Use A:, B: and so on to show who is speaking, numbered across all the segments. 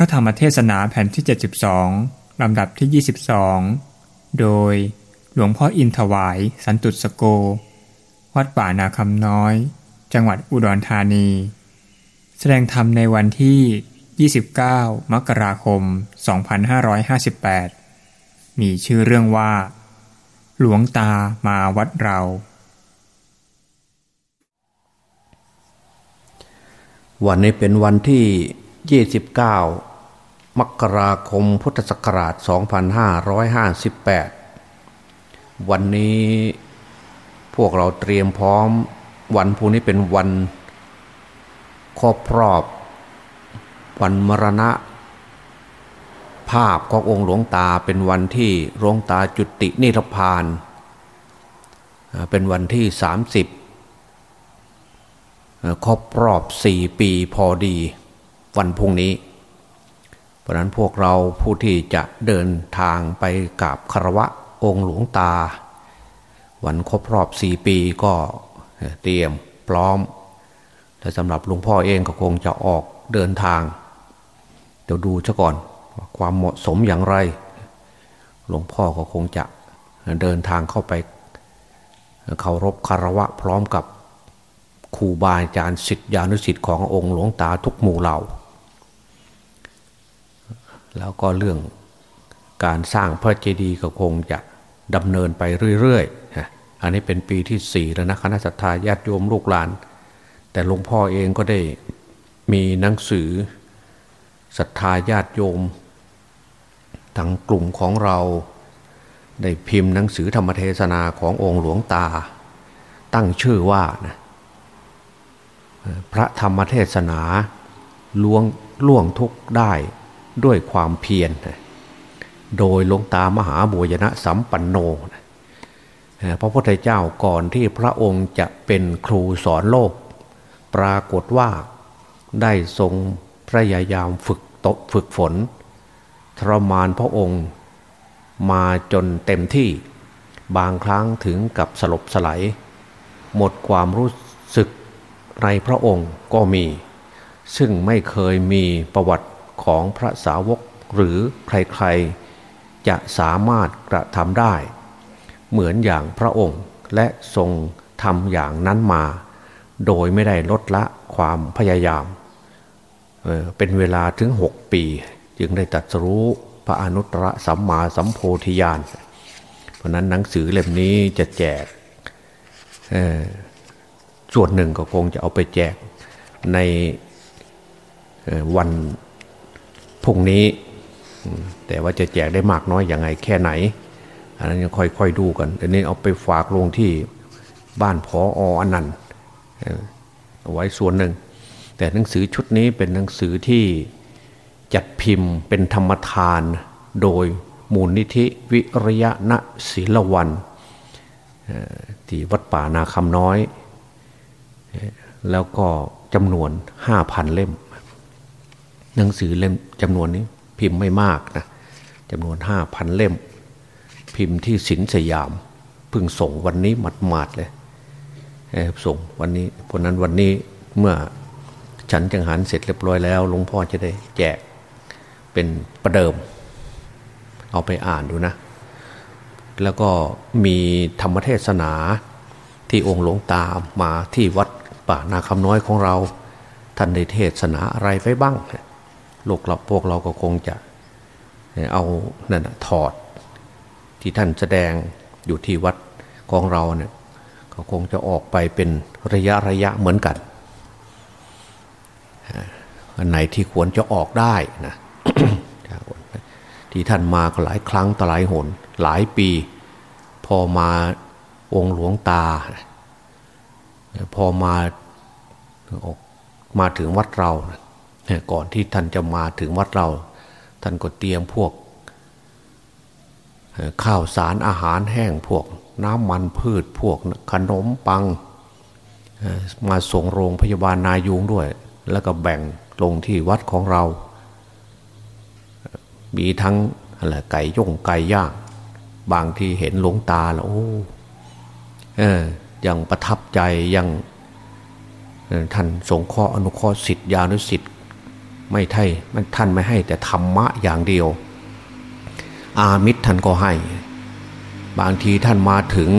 A: ระธรรมเทศนาแผ่นที่ 72 ลำดับที่ 22 โดยหลวงพ่ออินถวาย สันตุสโก วัดป่านาคำน้อย จังหวัดอุดรธานี แสดงธรรมในวันที่ 29 มกราคม 2558 มีชื่อเรื่องว่า หลวงตามาวัดเรา
B: วันนี้เป็นวันที่ 29 มกราคมพุทธศักราช 2558 วันนี้พวกเราเตรียมพร้อม วันพรุ่งนี้เป็นวันครอบรอบ วันมรณะ ภาพขององค์หลวงตาเป็นวันที่หลวงตาจุตินิพพาน เป็นวันที่ 30ครบรอบสี่ปีพอดี วันพุ่งนี้ ราะนั้นพวกเราผู้ที่จะเดินทางไปกราบคารวะองค์หลวงตา วันครบรอบสี่ปีก็เตรียมพร้อมแต่สำหรับหลวงพ่อเองก็คงจะออกเดินทางเดี๋ยวดูซะก่อนความเหมาะสมอย่างไร หลวงพ่อก็คงจะเดินทางเข้าไปเคารพคารวะพร้อมกับครูบาอาจารย์สิทธิานุสิทธิ์ขององค์หลวงตาทุกหมู่เหล่า แล้วก็เรื่องการสร้างพระเจดีย์ก็คงจะดำเนินไปเรื่อยๆ อันนี้เป็นปีที่สี่แล้วนะคณะสัตยาญาติโยมลูกหลาน แต่หลวงพ่อเองก็ได้มีหนังสือศรัทธาญาติโยมทั้งกลุ่มของเราได้พิมพ์หนังสือธรรมเทศนาขององค์หลวงตา ตั้งชื่อว่านะพระธรรมเทศนาล่วงล่วงทุกได้ ด้วยความเพียรโดยหลวงตามหาบุญนะสัมปันโนพระพุทธเจ้าก่อนที่พระองค์จะเป็นครูสอนโลก ปรากฏว่าได้ทรงพยายามฝึกตบฝึกฝน ทรมานพระองค์มาจนเต็มที่บางครั้งถึงกับสลบสลายหมดความรู้สึกในพระองค์ก็มี ซึ่งไม่เคยมีประวัติ ของพระสาวกหรือใครๆ จะสามารถกระทำได้ เหมือนอย่างพระองค์และทรงทำอย่างนั้นมา โดยไม่ได้ลดละความพยายามเเป็นเวลาถึงหกปี จึงได้ตัดรู้พระอนุตตรสัมมาสัมโพธิญาณเพราะนั้นหนังสือเล่มนี้จะแจกส่วนหนึ่งก็คงจะเอาไปแจกในวัน พุ่งนี้ แต่ว่าจะแจกได้มากน้อยอย่างไงแค่ไหน อันนั้นยังค่อยๆดูกันเดี๋ยวนี้เอาไปฝากลงที่บ้านพอออันนันเอาไว้ส่วนหนึ่ง แต่หนังสือชุดนี้เป็นหนังสือที่จัดพิมพ์เป็นธรรมทานโดยมูลนิธิวิริยะณศิลวันที่วัดป่านาคำน้อย แล้วก็จำนวนห้าพันเล่ม หนังสือเล่มจำนวนนี้ พิมพ์ไม่มากนะจำนวนห้าพันเล่ม พิมพ์ที่สินสยามเพิ่งส่งวันนี้หมาดๆเลยส่งวันนี้เพราะนั้นวันนี้เมื่อฉันจังหันเสร็จเรียบร้อยแล้วหลวงพ่อจะได้แจกเป็นประเดิม เอาไปอ่านดูนะ แล้วก็มีธรรมเทศนาที่องค์หลวงตามาที่วัดป่านาคำน้อยของเรา ท่านได้เทศนาอะไรไว้บ้าง ลูกหลับพวกเราก็คงจะเอานั่นถอดที่ท่านแสดงอยู่ที่วัดของเราเนี่ยก็คงจะออกไปเป็นระยะระยะเหมือนกันอันไหนที่ควรจะออกได้นะที่ท่านมาก็หลายครั้งต่อหลายหน หลายปี พอมาองค์หลวงตา พอมาออกมาถึงวัดเรา ก่อนที่ท่านจะมาถึงวัดเรา ท่านก็เตรียมพวก ข้าวสารอาหารแห้งพวก น้ำมันพืชพวกขนมปัง มาส่งโรงพยาบาลนายุงด้วย แล้วก็แบ่งลงที่วัดของเรา มีทั้งอะไรไก่ย่งไก่ย่างบางที่เห็นหลวงตาแล้วโอ้เออยังประทับใจยังท่านสงเคราะห์อนุเคราะห์สิทธิานุสิทธิ์ ไม่ใช่มันท่านไม่ให้แต่ธรรมะอย่างเดียว อามิตรท่านก็ให้ บางทีท่านมาถึง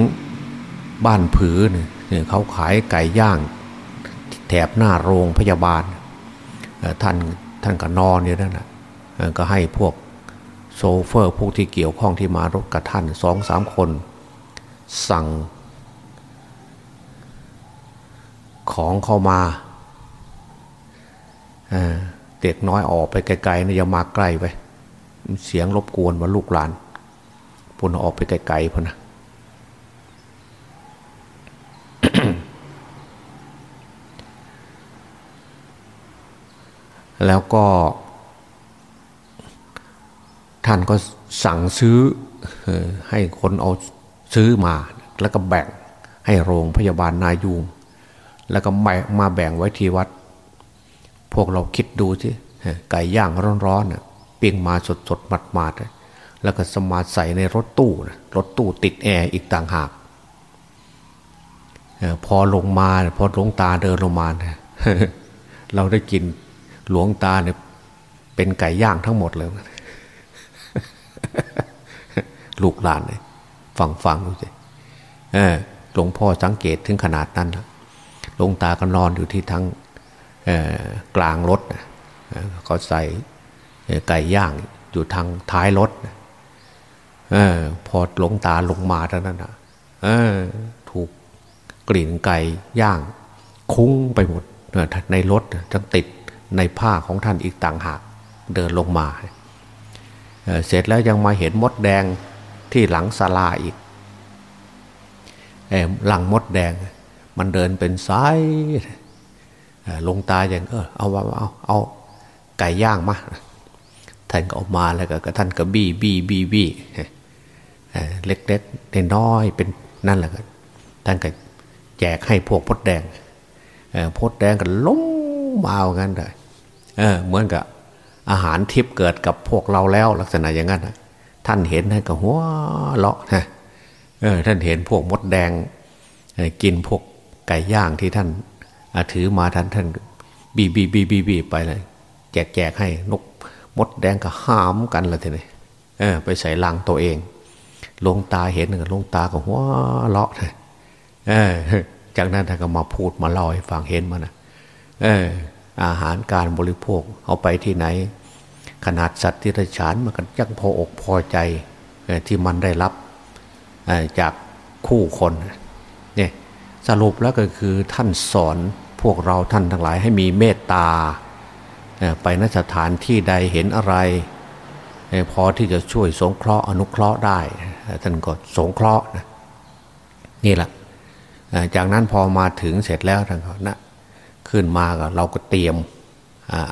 B: บ้านผือเนี่ยเขาขายไก่ย่าง แถบหน้าโรงพยาบาล ท่านท่านก็นอนอยู่นั่นแหละก็ให้พวกโซเฟอร์พวกที่เกี่ยวข้องที่มารถกับท่านสองสามคน สั่ง ของเข้ามา เด็กน้อยออกไปไกลๆนะอย่ามาใกล้ไปเสียงรบกวนว่าลูกหลานปุ่นออกไปไกลๆพนะแล้วก็ ท่านก็สั่งซื้อให้คนเอาซื้อมา แล้วก็แบ่งให้โรงพยาบาลนายูงแล้วก็มาแบ่งไว้ที่วัด พวกเราคิดดูสิไก่ย่างร้อนๆปิ้งมาสดๆมัดๆแล้วก็สมาใส่ในรถตู้รถตู้ติดแอร์อีกต่างหากพอลงมาพอหลวงตาเดินลงมาเราได้กินหลวงตาเนี่ยเป็นไก่ย่างทั้งหมดเลย ลูกหลานเลยฟังฟังดูสิหลวงพ่อสังเกตถึงขนาดนั้นหลวงตาก็นอนอยู่ที่ทั้ง กลางรถเขาใส่ไก่ย่างอยู่ทางท้ายรถอพอหลงตาลงมาเท่านั้นนะถูกกลิ่นไก่ย่าง คุ้งไปหมดในรถจังติดในผ้าของท่านอีกต่างหากเดินลงมาเเสร็จแล้วยังมาเห็นมดแดงที่หลังศาลาอีกหลังมดแดง มันเดินเป็นสาย ลงตาอย่างเออเอาเอาเอาไก่ย่างมาท่านก็ออกมาแล้วก็ท่านก็บี้บี้บี้บี้เล็กๆน้อยเป็นนั่นแหละก็ท่านก็แจกให้พวกพดแดงพดแดงก็ล้มมาเอางั้นเลยเออเหมือนกับอาหารทิพย์เกิดกับพวกเราแล้วลักษณะอย่างนั้นท่านเห็นท่านก็หัวเลาะนะเออท่านเห็นพวกมดแดงกินพวกไก่ย่างที่ท่าน ถือมาท่านท่านบีบีบีบีบีไปเลยแจกแจกให้นกมดแดงก็ห้ามกันลยทีนี้เออ ไปใส่ลังตัวเองลงตาเห็นหนึ่งลงตาก็หัวเลาะเออ จากนั้นท่านก็มาพูดมาเล่าให้ฟังเห็นมานะเออ อาหารการบริโภค เอาไปที่ไหน ขนาดสัตว์ที่ไรฉานมันก็ยังพออกพอใจที่มันได้รับจากคู่คน สรุปแล้วก็คือท่านสอนพวกเราท่านทั้งหลายให้มีเมตตา ไปนสถานที่ใดเห็นอะไร พอที่จะช่วยสงเคราะห์อนุเคราะห์ได้ท่านก็สงเคราะห์นี่แหละจากนั้นพอมาถึงเสร็จแล้วท่านก็นะขึ้นมาก็เราก็เตรียม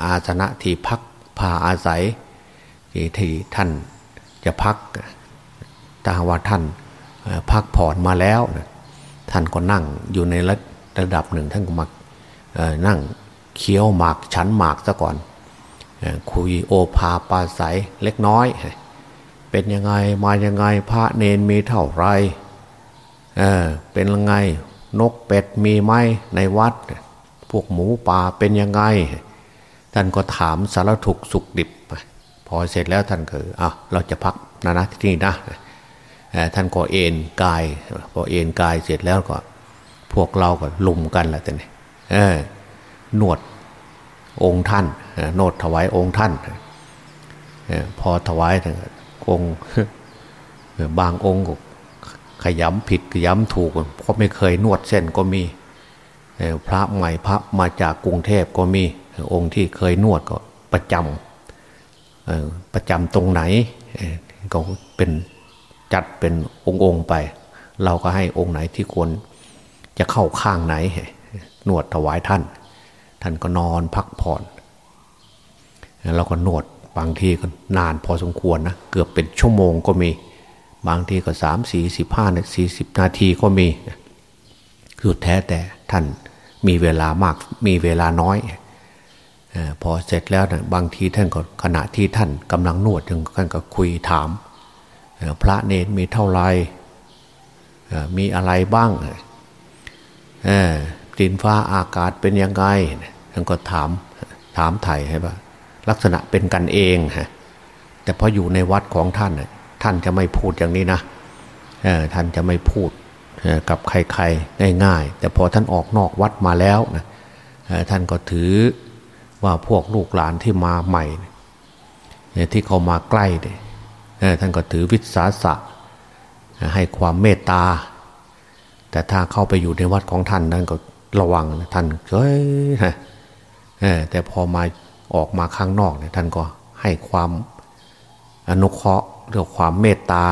B: อาสนะที่พักพาอาศัยที่ที่ท่านจะพักถ้าว่าท่านพักผ่อนมาแล้ว ท่านก็นั่งอยู่ในระดับหนึ่ง ท่านก็มานั่งเคี้ยวหมากฉันหมากซะก่อนคุยโอภาปาศัยเล็กน้อย เป็นยังไงมายังไงพระเนนมีเท่าไรเเป็นยังไงนกเป็ดมีไหมในวัด พวกหมูป่าเป็นยังไง ท่านก็ถามสารถุกสุกดิบ พอเสร็จแล้วท่านก็อะเราจะพักนะนะที่นี่นะ ท่านก็เอ็นกายพอเอ็นกายเสร็จแล้วก็ พวกเราก็ลุมกันแหละแต่นี่นวดองค์ท่านโนดถวายองค์ท่านพอถวายองค์บางองค์ก็ขยำผิดขยำถูกเพราะไม่เคยนวดเส้นก็มีพระใหม่พระมาจากกรุงเทพก็มีองค์ที่เคยนวดก็ประจำประจำตรงไหนก็เป็น จัดเป็นองค์งไป เราก็ให้องค์ไหนที่ควรจะเข้าข้างไหนนวดถวายท่าน ท่านก็นอนพักผ่อนเราก็นวดบางทีก็นานพอสมควรนะเกือบเป็นชั่วโมงก็มี บางทีก็สามสี่สิบห้าสี่สิบนาทีก็มีคือแท้แต่ท่านมีเวลามากมีเวลาน้อยพอเสร็จแล้วนะบางทีท่านก็ขณะที่ท่านกำลังนวดท่านก็คุยถาม พระเนรมีเท่าไรมีอะไรบ้างดินฟ้าอากาศเป็นยังไงท่านก็ถามถามไถ่ให้ว่าลักษณะเป็นกันเองฮะแต่พออยู่ในวัดของท่านท่านจะไม่พูดอย่างนี้นะท่านจะไม่พูดกับใครๆง่าย ๆ แต่พอท่านออกนอกวัดมาแล้วนะท่านก็ถือว่าพวกลูกหลานที่มาใหม่ที่เขามาใกล้ ท่านก็ถือวิสาสะให้ความเมตตา แต่ถ้าเข้าไปอยู่ในวัดของท่านนั่นก็ระวังท่านเฮ้ยแต่พอมาออกมาข้างนอกเนี่ยท่านก็ให้ความอนุเคราะห์เรื่องความเมตตา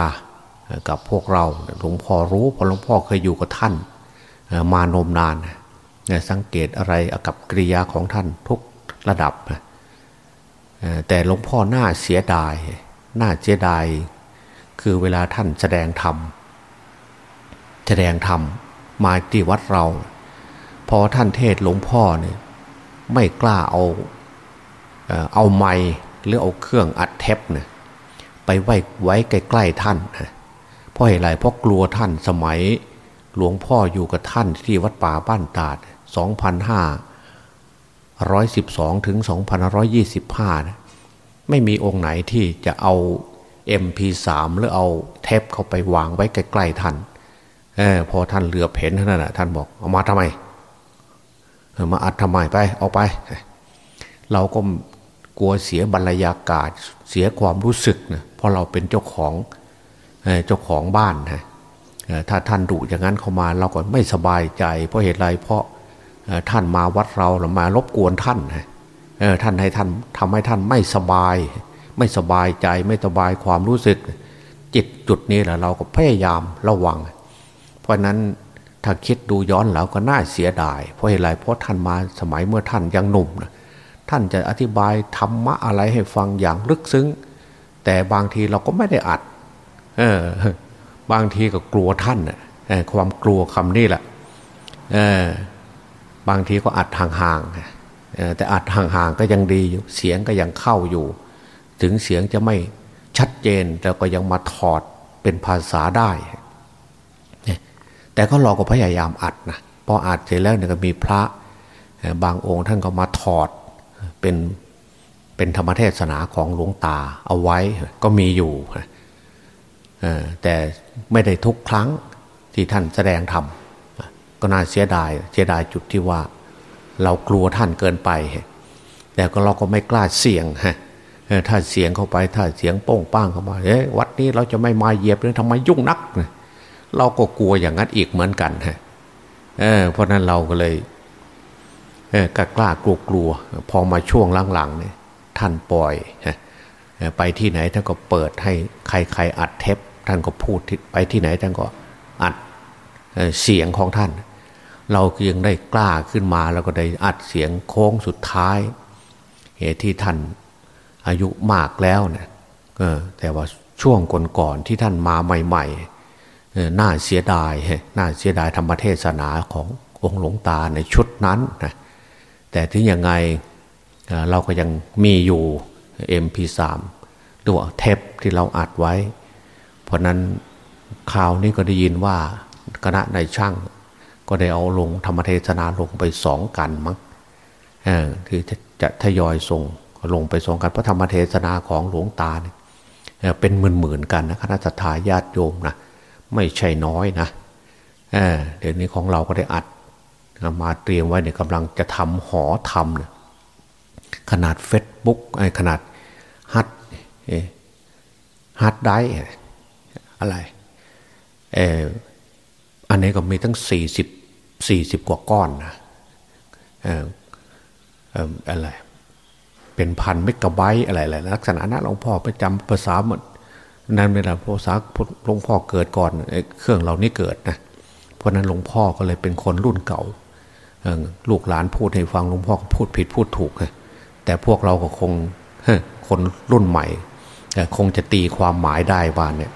B: กับพวกเราหลวงพ่อรู้เพราะหลวงพ่อเคยอยู่กับท่านมานมนานเนี่ยสังเกตอะไรกับกิริยาของท่านทุกระดับ แต่หลวงพ่อหน้าเสียดาย น้าเสียดาย คือเวลาท่านแสดงธรรมแสดงธรรมมาที่วัดเรา พอท่านเทศหลวงพ่อเนี่ยไม่กล้าเอาเอาไม้หรือเอาเครื่องอัดเทปเนี่ยไปไว้ไว้ใกล้ๆท่านเพราะเหตุไรเพราะกลัวท่านสมัยหลวงพ่ออยู่กับท่านที่วัดป่าบ้านตาด 2,512 ถึง 2,125นะ ไม่มีองค์ไหนที่จะเอา MP3 หรือเอาเทปเข้าไปวางไว้ใกล้ ๆท่านออพอท่านเรือเห็นท่านน่ะท่านบอกเอามาทำไมมาอัดทำไมไปเอาไป เราก็กลัวเสียบรรยากาศเสียความรู้สึกนะเพราะเราเป็นเจ้าของเจ้าของบ้านนะถ้าท่านดุอย่างนั้นเข้ามาเราก็ไม่สบายใจ เพราะเหตุไรเพราะท่านมาวัดเราหรือมารบกวนท่าน ท่านให้ท่านทำให้ท่านไม่สบาย ไม่สบายใจไม่สบายความรู้สึก จิตจุดนี้แหละเราก็พยายามระวัง เพราะนั้นถ้าคิดดูย้อนแล้วก็น่าเสียดาย เพราะเหตุไรเพราะท่านมาสมัยเมื่อท่านยังหนุ่มนะท่านจะอธิบายธรรมะอะไรให้ฟังอย่างลึกซึ้ง แต่บางทีเราก็ไม่ได้อัด เออ บางทีก็กลัวท่านน่ความกลัวคำนี้แหละเออบางทีก็อัดห่างๆ แต่อัดห่างๆก็ยังดีอยู่เสียงก็ยังเข้าอยู่ ถึงเสียงจะไม่ชัดเจนแต่ก็ยังมาถอดเป็นภาษาได้ แต่ก็เราก็พยายามอัดนะพออัดเสร็จแล้วเนี่ยก็มีพระบางองค์ท่านก็มาถอดเป็นเป็นธรรมเทศนาของหลวงตาเอาไว้ก็มีอยู่แต่ไม่ได้ทุกครั้งที่ท่านแสดงธรรมก็น่าเสียดายเสียดายจุดที่ว่า เรากลัวท่านเกินไป แต่ก็เราก็ไม่กล้าเสี่ยงฮะถ้าเสียงเข้าไปถ้าเสียงโป้งป้างเข้ามาเอ้วัดนี้เราจะไม่มาเหยียบเลยทำไมยุ่งนัก เราก็กลัวอย่างนั้นอีกเหมือนกันฮะเเพราะนั้นเราก็เลยกล้ากล้ากลัวกลัว พอมาช่วงหลังๆเนี่ยท่านปล่อยไปที่ไหนท่านก็เปิดให้ใครๆอัดเทปท่านก็พูดไปที่ไหนท่านก็อัดเสียงของท่าน เรายังได้กล้าขึ้นมาแล้วก็ได้อัดเสียงโค้งสุดท้าย เหตุที่ท่านอายุมากแล้วเนี่ยแต่ว่าช่วงก่อนๆที่ท่านมาใหม่ๆน่าเสียดายน่าเสียดายธรรมเทศนาขององค์หลวงตาในชุดนั้นนะแต่ถึงยังไงเราก็ยังมีอยู่ MP3 หรือว่าเทปที่เราอัดไว้ เพราะนั้นข่าวนี้ก็ได้ยินว่าคณะในช่าง ก็ได้เอาลงธรรมเทศนาลงไปสองกันมั้งคือจะทยอยส่งลงไปสองกันพระธรรมเทศนาของหลวงตาเนี่ยเป็นหมื่นๆกันนะคณะสัตยาญาติโยมนะไม่ใช่น้อยนะเเดี๋ยวนี้ของเราก็ได้อัดมาเตรียมไว้เนี่ยกำลังจะทำหอทำเนี่ยขนาดเฟซบุ๊กไอ้ขนาดฮัดฮัดได้อะไรเอ อันนี้ก็มีตั้งสี่สิบสี่สิบกว่าก้อนนะเออเอออะไร เป็นพันเมกะไบต์อะไรอะไรลักษณะนั้นหลวงพ่อไปจำภาษาหมดนั่นเป็นภาษาหลวงพ่อเกิดก่อนเครื่องเรานี่เกิดนะเพราะนั้นหลวงพ่อก็เลยเป็นคนรุ่นเก่าลูกหลานพูดให้ฟังหลวงพ่อพูดผิดพูดถูกแต่พวกเราก็คงคนรุ่นใหม่คงจะตีความหมายได้ว่าเนี่ย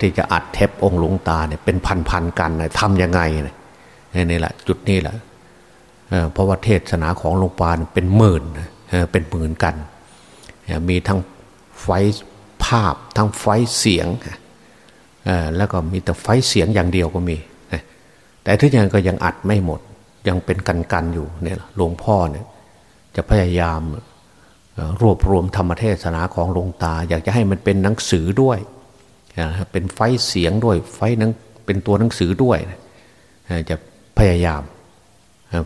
B: ที่จะอัดเทปองค์หลวงตาเนี่ยเป็นพันๆกันทำยังไงเนี่ยนี่แหละจุดนี้แหละเพราะว่าเทศนาของหลวงปานเป็นหมื่นเป็นหมื่นกัน มีทั้งไฟภาพทั้งไฟเสียงแล้วก็มีแต่ไฟเสียงอย่างเดียวก็มี แต่ทุกอย่างก็ยังอัดไม่หมดยังเป็นกันกันอยู่เนี่ยหลวงพ่อเนี่ยจะพยายามรวบรวมธรรมเทศนาของหลวงตา อยากจะให้มันเป็นหนังสือด้วย เป็นไฟเสียงด้วย ไฟนังเป็นตัวหนังสือด้วยจะพยายาม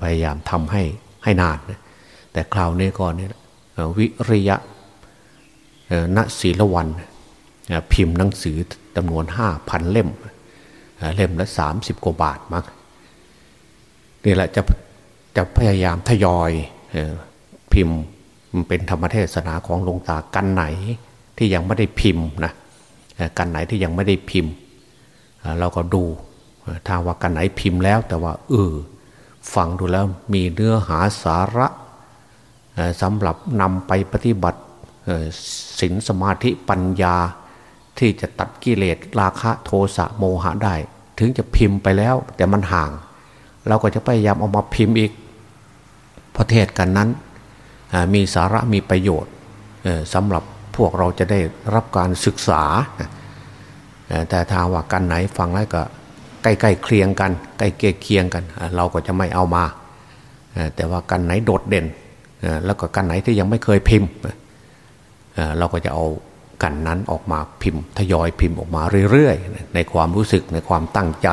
B: พยายามทำให้ให้นานแต่คราวนี้ก่อนเนี่ยวิริยะณศีลวันพิมพ์หนังสือจำนวนห้าพันเล่ม เล่มละสามสิบกว่าบาทมั้งนี่แหละจะจะพยายามทยอยพิมพ์เป็นธรรมเทศนาของหลวงตากันไหนที่ยังไม่ได้พิมพ์นะ กันไหนที่ยังไม่ได้พิมพ์ เราก็ดูถ้าว่ากันไหนพิมพ์แล้ว แต่ว่าเออฟังดูแล้วมีเนื้อหาสาระสำหรับนำไปปฏิบัติศีลสมาธิปัญญาที่จะตัดกิเลสราคะโทสะโมหะได้ ถึงจะพิมพ์ไปแล้ว แต่มันห่าง เราก็จะพยายามเอามาพิมพ์อีกประเทศกันนั้น มีสาระมีประโยชน์สำหรับ พวกเราจะได้รับการศึกษา แต่ถ้าว่ากันไหนฟังแล้วก็ใกล้ๆเคียงกัน ใกล้เคียงกัน เราก็จะไม่เอามา แต่ว่ากันไหนโดดเด่น แล้วก็กันไหนที่ยังไม่เคยพิมพ์ เราก็จะเอากันนั้นออกมาพิมพ์ ทยอยพิมพ์ออกมาเรื่อยๆ ในความรู้สึกในความตั้งใจ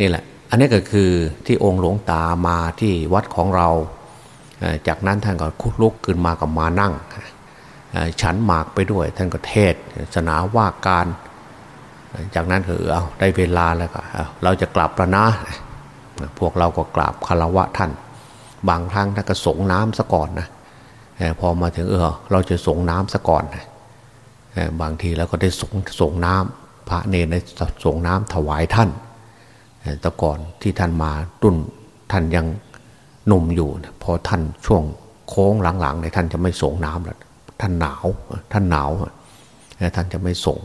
B: นี่แหละ อันนี้ก็คือที่องค์หลวงตามาที่วัดของเรา จากนั้นท่านก็คุลุกขึ้นมากับมานั่ง ฉันหมากไปด้วย ท่านก็เทศสนาว่าการ จากนั้นคือเอาได้เวลาแล้วก็เราจะกลับแล้วนะ พวกเราก็กราบคารวะท่าน บางครั้งท่านก็สงน้ำซะก่อนนะพอมาถึงเออเราจะสงน้ำซะก่อนบางทีแล้วก็ได้สงสงน้ำพระเนรได้สงน้ำถวายท่านแต่ก่อนที่ท่านมาตุนท่านยังหนุ่มอยู่ พอท่านช่วงโค้งหลังๆในท่านจะไม่ส่งน้ำแล้ว ท่านหนาวท่านหนาวท่านจะไม่ส่ง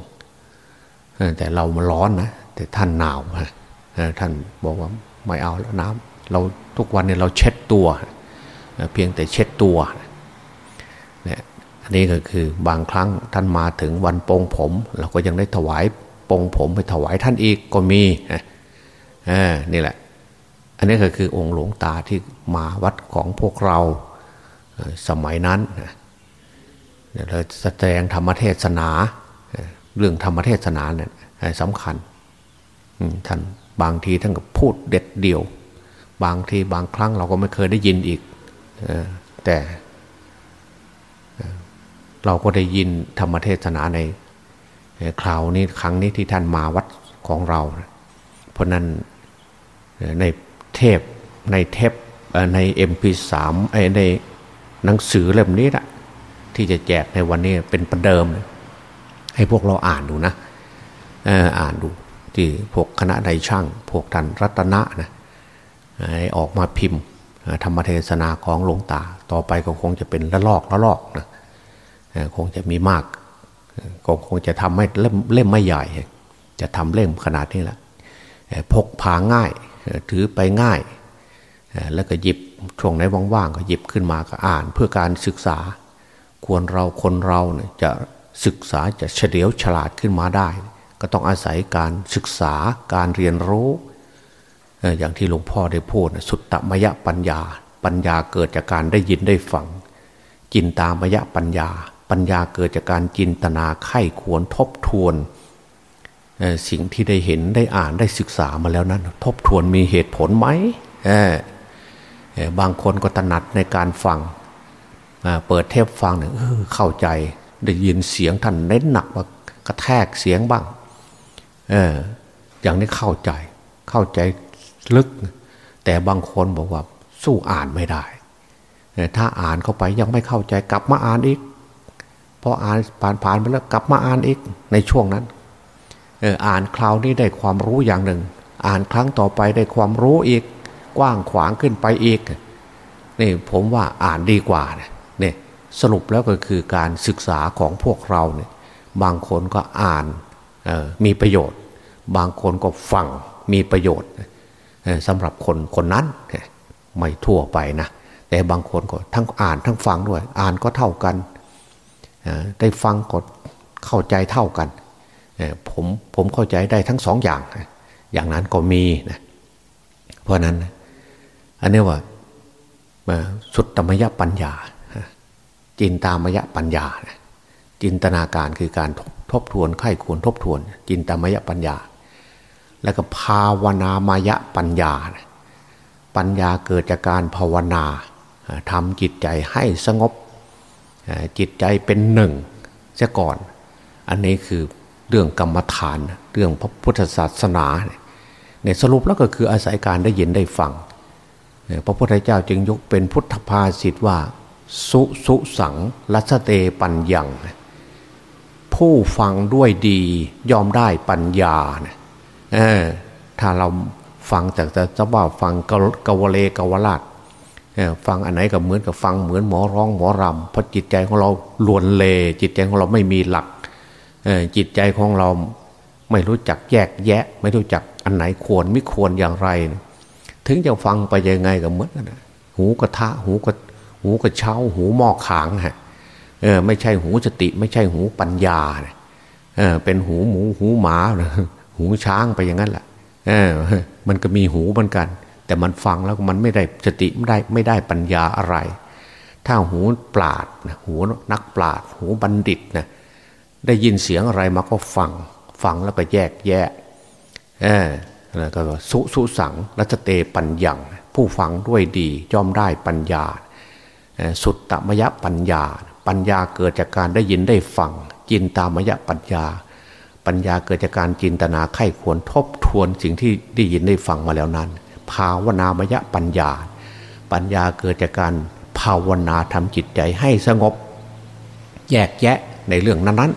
B: แต่เรามาร้อนนะแต่ท่านหนาวท่านบอกว่าไม่เอาแล้วน้ำเราทุกวันเนี่ยเราเช็ดตัว เพียงแต่เช็ดตัวเนี่ยอันนี้ก็คือบางครั้งท่านมาถึงวันปงผม เราก็ยังได้ถวายปงผมไปถวายท่านอีกก็มีนี่แหละ อันนี้ก็คือองค์หลวงตาที่มาวัดของพวกเราสมัยนั้น เราแสดงธรรมเทศนา เรื่องธรรมเทศนาเนี่ยสำคัญท่านบางทีท่านก็พูดเด็ดเดี่ยว บางทีบางครั้งเราก็ไม่เคยได้ยินอีกแต่เราก็ได้ยินธรรมเทศนาในคราวนี้ครั้งนี้ที่ท่านมาวัดของเรา เพราะนั้นในเทพในเทปใน MP3 ในหนังสือเล่มนี้นะ ที่จะแจกในวันนี้เป็นประเดิม ให้พวกเราอ่านดูนะอ่านดู ที่พวกคณะใดช่าง พวกท่านรัตนะนะให้ออกมาพิมพ์ธรรมเทศนาของหลวงตา ต่อไปก็คงจะเป็นละลอกละลอกนะคงจะมีมากก็คงจะทำให้เล่มเล่มไม่ใหญ่ จะทำเล่มขนาดนี้แหละพกพาง่าย ถือไปง่าย แล้วก็หยิบช่วงไหนว่างๆก็หยิบขึ้นมาก็อ่านเพื่อการศึกษา ควรเราคนเราเนี่ยจะศึกษาจะเฉลียวฉลาดขึ้นมาได้ ก็ต้องอาศัยการศึกษาการเรียนรู้ อย่างที่หลวงพ่อได้พูดสุตตมยปัญญา ปัญญาเกิดจากการได้ยินได้ฟัง จินตามยปัญญา ปัญญาเกิดจากการจินตนาไข้ควรทบทวน สิ่งที่ได้เห็นได้อ่านได้ศึกษามาแล้วนั้น ทบทวนมีเหตุผลไหมบางคนก็ถนัดในการฟัง เปิดเทปฟังเนี่ยเข้าใจได้ยินเสียงท่านเน้นหนักว่ากระแทกเสียงบ้าง เออ อย่างนี้เข้าใจ เข้าใจลึก แต่บางคนบอกว่า สู้อ่านไม่ได้ถ้าอ่านเข้าไปยังไม่เข้าใจกลับมาอ่านอีกพออ่านผ่านผ่านไปแล้วกลับมาอ่านอีกในช่วงนั้นเอออ่านคราวนี้ได้ความรู้อย่างหนึ่ง อ่านครั้งต่อไปได้ความรู้อีก กว้างขวางขึ้นไปอีกนี่ผมว่าอ่านดีกว่านี่ย สรุปแล้วก็คือการศึกษาของพวกเราเนี่ยบางคนก็อ่านมีประโยชน์ บางคนก็ฟังมีประโยชน์สำหรับคนคนนั้นไม่ทั่วไปนะแต่บางคนก็ทั้งอ่านทั้งฟังด้วย อ่านก็เท่ากันได้ฟังกดเข้าใจเท่ากันผมผมเข้าใจได้ทั้งสองอย่าง อย่างนั้นก็มีนะเพราะนั้น อันนี้ว่าสุดธรรมยปัญญา จินตามยะปัญญา จินตนาการคือการทบทวนไข้ควรทบทวน จินตามยะปัญญา แล้วก็ภาวนามายปัญญา ปัญญาเกิดจากการภาวนาทำจิตใจให้สงบ จิตใจเป็นหนึ่งเสียก่อน อันนี้คือเรื่องกรรมฐาน เรื่องพระพุทธศาสนาเนี่ยสรุปแล้วก็คืออาศัยการได้ยินได้ฟังพระพุทธเจ้าจึงยกเป็นพุทธภาษิตว่า สุสุสังลัสเตปัญญัง ผู้ฟังด้วยดียอมได้ปัญญาเถ้าเราฟังจากจะว่าฟังกวเลกวลาดฟังอันไหนก็เหมือนกับฟังเหมือนหมอร้องหมอรำเพราะจิตใจของเราลวนเล จิตใจของเราไม่มีหลักจิตใจของเราไม่รู้จักแยกแยะ ไม่รู้จักอันไหนควรไม่ควรอย่างไร ถึงจะฟังไปยังไงก็เหมือนกันหูกระทะหูกระ หูกระเช้าหูหม้อขางฮะเออไม่ใช่หูสติ ไม่ใช่หูปัญญาเออเป็นหูหมูหูหมาหูช้างไปอย่างนั้นแหละเออมันก็มีหูเหมือนกัน แต่มันฟังแล้วมันไม่ได้สติไม่ได้ไม่ได้ปัญญาอะไร ถ้าหูปราดนะหูนักปราด หูบัณฑิตนะได้ยินเสียงอะไรมาก็ฟัง ฟังแล้วก็แยกแยะเออแล้วก็สุสุสังรัชเตปัญญัง ผู้ฟังด้วยดีย่อมได้ปัญญา สุตตมยปัญญา ปัญญาเกิดจากการได้ยินได้ฟัง จินตามยปัญญา ปัญญาเกิดจากการจินตนาไข้ควรทบทวนสิ่งที่ได้ยินได้ฟังมาแล้วนั้น ภาวนามยปัญญา ปัญญาเกิดจากการภาวนาทำจิตใจให้สงบ แยกแยะในเรื่องนั้น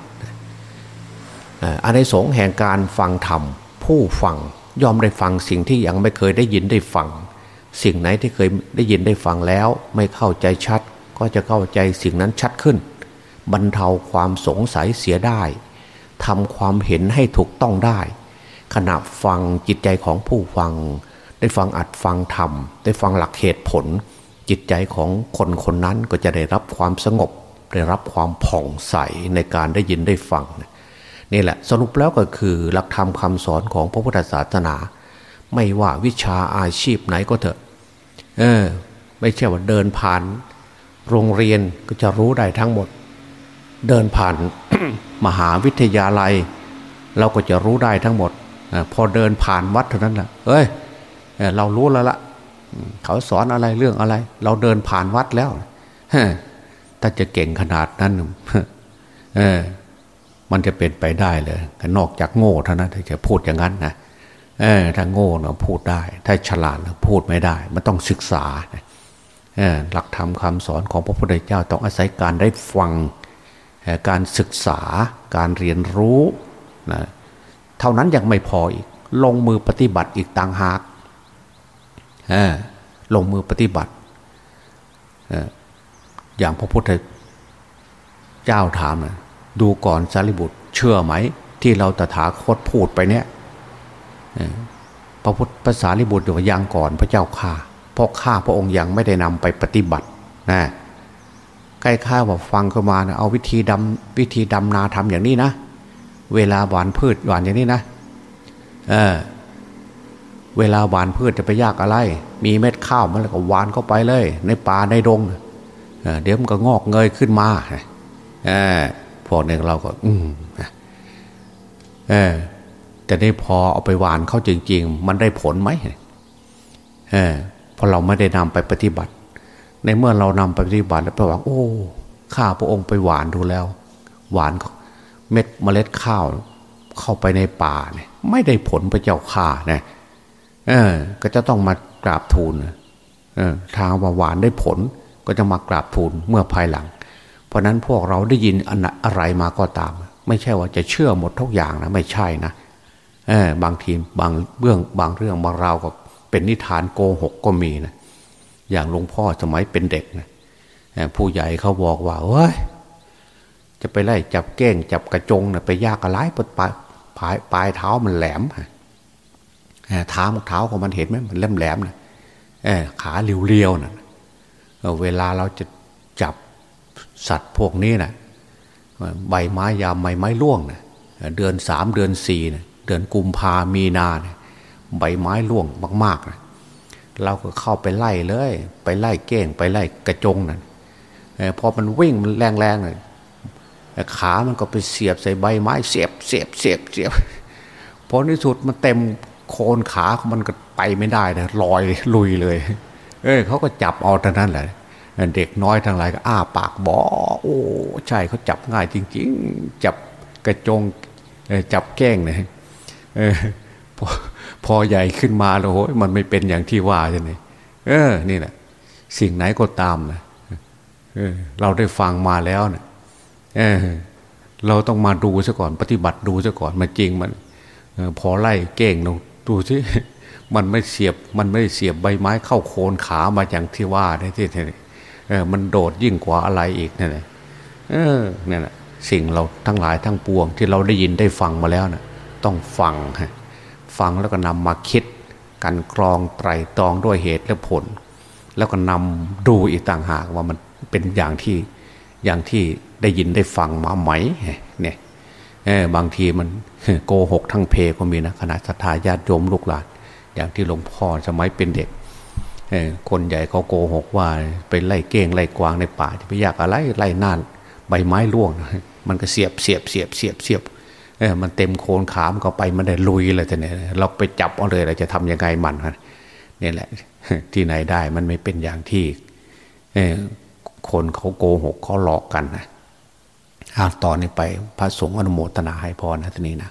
B: ๆอันในสงแห่งการฟังธรรมผู้ฟังยอมได้ฟังสิ่งที่ยังไม่เคยได้ยินได้ฟัง สิ่งไหนที่เคยได้ยินได้ฟังแล้ว ไม่เข้าใจชัด ก็จะเข้าใจสิ่งนั้นชัดขึ้น บรรเทาความสงสัยเสียได้ทำความเห็นให้ถูกต้องได้ ขณะฟังจิตใจของผู้ฟัง ได้ฟังอัดฟังธรรม ได้ฟังหลักเหตุผล จิตใจของคนคนนั้นก็จะได้รับความสงบ ได้รับความผ่องใสในการได้ยินได้ฟัง นี่แหละสรุปแล้วก็คือหลักธรรมคาสอนของพระพุทธศาสนา ไม่ว่าวิชาอาชีพไหนก็เถอะ เออ ไม่ใช่ว่าเดินผ่าน โรงเรียนก็จะรู้ได้ทั้งหมด เดินผ่านมหาวิทยาลัย เราก็จะรู้ได้ทั้งหมดอพอเดินผ่านวัดเท่านั้นแหละเอ้ยเรารู้แล้วละเขาสอนอะไรเรื่องอะไร เราเดินผ่านวัดแล้วถ้าจะเก่งขนาดนั้นเออมันจะเป็นไปได้เลยนอกจากโง่เท่านั้นที่จะพูดอย่างนั้นนะ เออถ้าโง่เนาะพูดได้ ถ้าฉลาดนะพูดไม่ได้ มันต้องศึกษาหลักธรรมคาสอนของพระพุทธเจ้าต้องอาศัยการได้ฟังการศึกษาการเรียนรู้นะเท่านั้นยังไม่พออีก ลงมือปฏิบัติอีกต่างหากลงมือปฏิบัติอย่างพระพุทธเจ้าถามนะดูก่อนสารีบุตรเชื่อไหม ที่เราตถาคตพูดไปเนี่ย พระพุทธภาษาลิบุตรอยู่ยังก่อนพระเจ้าข่าเพราะข้าพระองค์ยังไม่ได้นำไปปฏิบัตินะใกล้ข้าว่าฟังเข้ามานะเอาวิธีดำวิธีดำนาทำอย่างนี้นะ เวลาหวานพืชหวานอย่างนี้นะเออเวลาหวานพืชจะไปยากอะไร มีเม็ดข้าวมันแล้วก็หวานเข้าไปเลย ในป่าในดงเเดี๋ยวมันก็งอกเงยขึ้นมาเออพวกหนึ่งเราก็ อืมเออ แต่ได้พอเอาไปหวานเขาจริง ๆ มันได้ผลไหมเออพอเราไม่ได้นำไปปฏิบัติ ในเมื่อเรานำไปปฏิบัติแล้วแปลว่าโอ้ข้าพระองค์ไปหวานดูแล้ว หวานเม็ดเมล็ดข้าว เข้าไปในป่าเนี่ย ไม่ได้ผลพระเจ้าข่าเนี่ยเออ ก็จะต้องมากราบทูลเออทางว่าหวานได้ผล ก็จะมากราบทูลเมื่อภายหลัง เพราะนั้นพวกเราได้ยินอะไรมาก็ตาม ไม่ใช่ว่าจะเชื่อหมดทุกอย่างนะไม่ใช่นะเบางทีบางเบื้องบางเรื่องบางราวก็เป็นนิทานโกหกก็มีนะอย่างหลวงพ่อสมัยเป็นเด็กนะผู้ใหญ่เขาบอกว่าเฮ้ยจะไปไล่จับเก้งจับกระจงนะไปยากกระไรปลายปลายปลายเท้ามันแหลมเท้าเท้าของมันเห็นไหมมันแหลมแหลมนะขาเรียวๆนะเวลาเราจะจับสัตว์พวกนี้นะใบไม้ยามใบไม้ร่วงนะเดือนสามเดือนสี่นะ เดือนกุมภามีนานะใบไม้ร่วงมากๆนะเราก็เข้าไปไล่เลย ไปไล่เก้งไปไล่กระจงนะ่ะพอมันวิ่งมันแรงๆเลยขา มันก็ไปเสียบใส่ใบไม้ เสียบเสียบเสียบเสียบพอในสุดมันเต็มโคนขามันก็ไปไม่ได้นะลอยลุยเลย เอ้ยเขาก็จับเอาเท่านั้นแหละเด็กน้อยทั้งหลายก็อ้าปากบอโอ้ใช่เขาจับง่ายจริง ๆ จับกระจงจับแก้งเนี่ย พอพอใหญ่ขึ้นมาแล้วโหมันไม่เป็นอย่างที่ว่าใช่ไหมเออ นี่แหละสิ่งไหนก็ตามนะเออ เราได้ฟังมาแล้วเนะเออ เราต้องมาดูซะก่อน ปฏิบัติดูซะก่อนมันจริงมันออพอไล่เก่งดูดูสิมันไม่เสียบ มันไม่เสียบใบไม้เข้าโคนขามาอย่างที่ว่าได้ที่นี่เออ มันโดดยิ่งกว่าอะไรอีกนี่นเออนี่ยนะสิ่งเราทั้งหลายทั้งปวง ที่เราได้ยินได้ฟังมาแล้วนะ ต้องฟังฮะฟังแล้วก็นำมาคิดกันกรองไตรตรองด้วยเหตุและผล แล้วก็นำดูอีกต่างหากว่ามันเป็นอย่างที่อย่างที่ได้ยินได้ฟังมาไหมเนี่ยบางทีมันโกหกทั้งเพก็มีนะขณะศรัทธาญาติโยมลูกหลานอย่างที่หลวงพ่อสมัยเป็นเด็กคนใหญ่เขาโกหกว่าไปไล่เก้งไล่กวางในป่าจะไปยากอะไรไล่น่านใบไม้ร่วง มันก็เสียบเสียบเสียบเสียบเสียบ เออมันเต็มโคนขามก็ไปมันได้ลุยเลยแต่เนี่ยเราไปจับเอาเลยเราจะทํำยังไงมันนี่แหละ ที่ไหนได้มันไม่เป็นอย่างที่คนเขาโกหกเขาหลอกกันนะต่อนนี้ไปพระสงฆ์อนุโมทนาให้พรนะทีนี้นะ